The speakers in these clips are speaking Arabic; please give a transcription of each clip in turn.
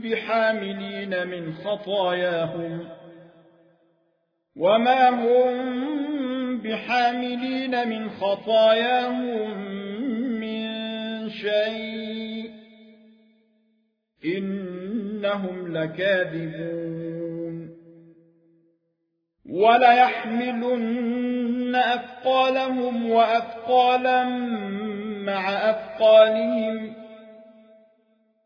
بحاملين من خطاياهم وما هم بحاملين من خطاياهم من شيء إنهم لكاذبون وليحملن أثقالهم وأثقالا مع أثقالهم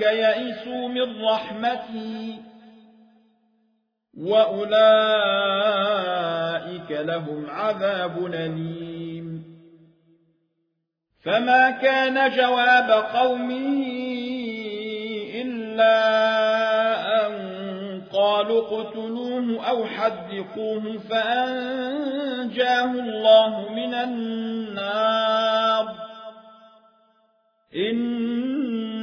يئسوا من رحمتي وأولئك لهم عذاب أليم. فما كان جواب قومه إلا أن قالوا اقتلوه أو حدقوه فأنجاه الله من النار.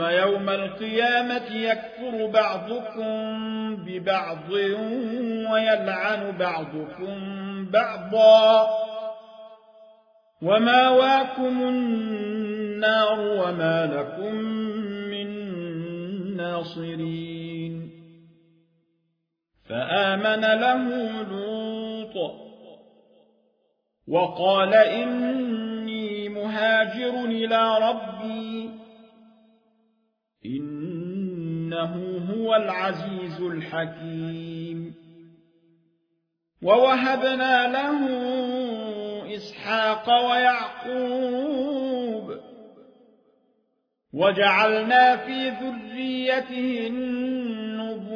يوم القيامة يكفر بعضكم ببعض ويلعن بعضكم بعضا. وما واكم النار وما لكم من ناصرين. فآمن له لوط وقال إني مهاجر إلى ربي إنه هو العزيز الحكيم. ووهبنا له إسحاق ويعقوب. وجعلنا في ذريته النبوءة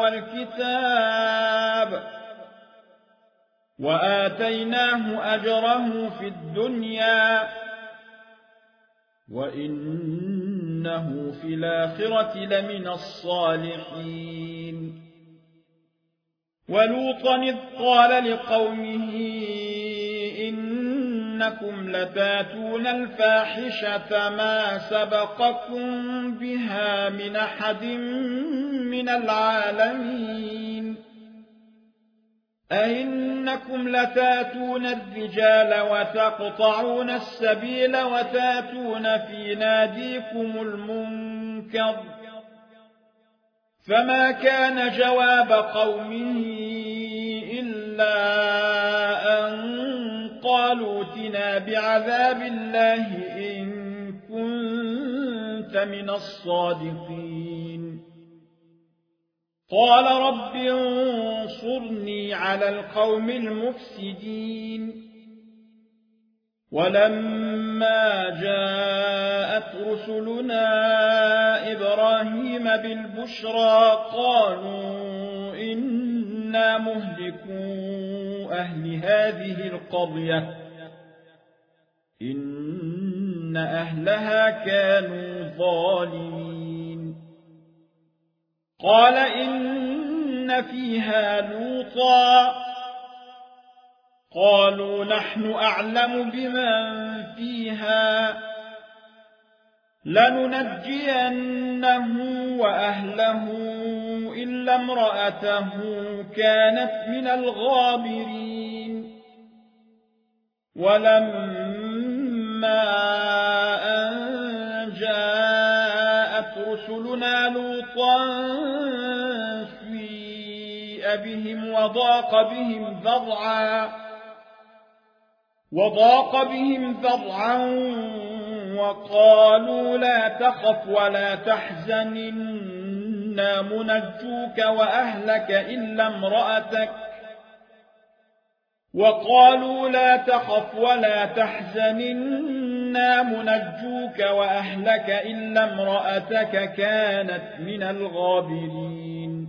والكتاب. وآتيناه أجره في الدنيا. وإنه في الآخرة لمن الصالحين ولوطا إذ قال لقومه إنكم لتاتون الفاحشة ما سبقكم بها من أحد من العالمين أئنكم لتاتون الرجال وتقطعون السبيل وتاتون في ناديكم المنكر فما كان جواب قومه إلا أن قالوا تنا بعذاب الله إن كنت من الصادقين. قال رب انصرني على القوم المفسدين. ولما جاءت رسلنا إبراهيم بالبشرى قالوا إنا مهلكوا أهل هذه القرية. إن أهلها كانوا ظالمين. قال إن فيها لوطا. قالوا نحن أعلم بمن فيها. لننجينه وأهله إلا امرأته كانت من الغابرين. ولما وضاق بهم ذرعا وضاق بهم ذرعا وقالوا لا تخف ولا تحزن إنا منجوك وأهلك إلا امرأتك. وقالوا لا تخف ولا تحزن إنا منجوك وأهلك إلا امرأتك كانت من الغابرين.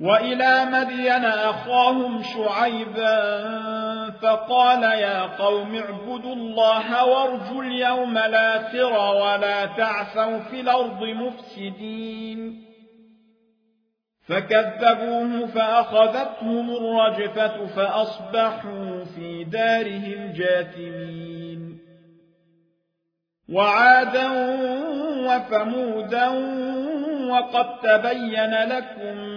وإلى مدين أخاهم شعيبا فقال يا قوم اعبدوا الله وارجوا اليوم الآخر ولا تعثوا في الأرض مفسدين. فكذبوه فأخذتهم الرجفة فأصبحوا في دارهم جاثمين. وعادا وثمودا وقد تبين لكم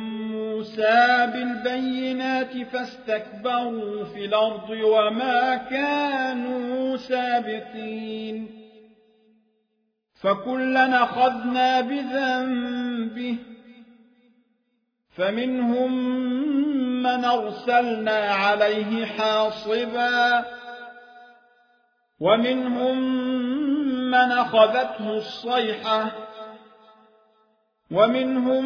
موسى بالبينات فاستكبروا في الأرض وما كانوا سابقين. فكلا أخذنا بذنبه فمنهم من أرسلنا عليه حاصبا ومنهم من أخذته الصيحة ومنهم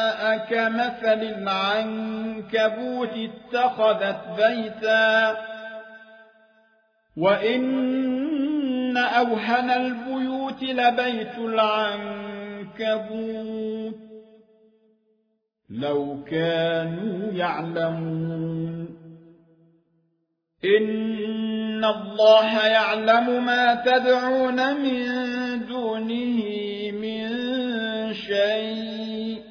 كمثل العنكبوت اتخذت بيتا وإن أوهن البيوت لبيت العنكبوت لو كانوا يعلمون إن الله يعلم ما تدعون من دونه من شيء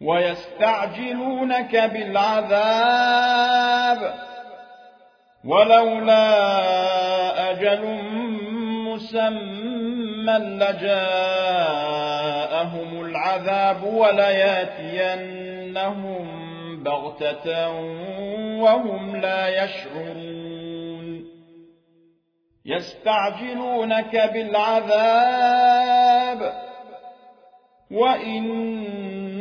ويستعجلونك بالعذاب ولولا أجل مسمى لجاءهم العذاب ولياتينهم بغتة وهم لا يشعرون. يستعجلونك بالعذاب وإن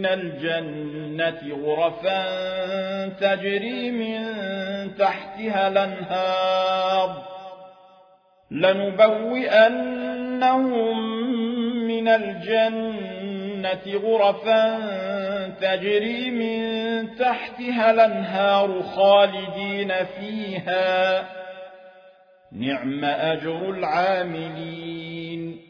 من الجنة غرفا تجري من تحتها الانهار لنبوئنهم من الجنة غرفا تجري من تحتها الانهار خالدين فيها نعم أجر العاملين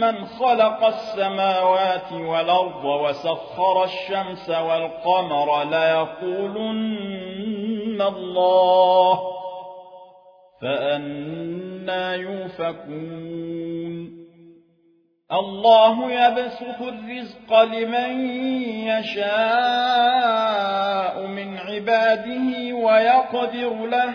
من خلق السماوات والأرض وسخر الشمس والقمر ليقولن الله فأنا يوفكون الله يبسط الرزق لمن يشاء من عباده ويقدر له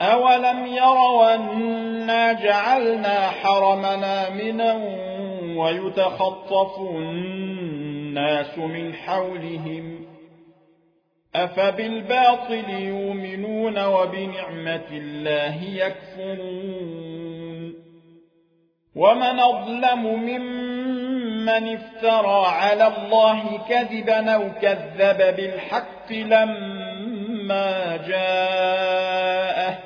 أولم يروا أنا جعلنا حرمنا منا ويتخطف الناس من حولهم أفبالباطل يؤمنون وبنعمة الله يكفرون ومن أظلم ممن افترى على الله كذبا أو كذب بالحق لما جاءه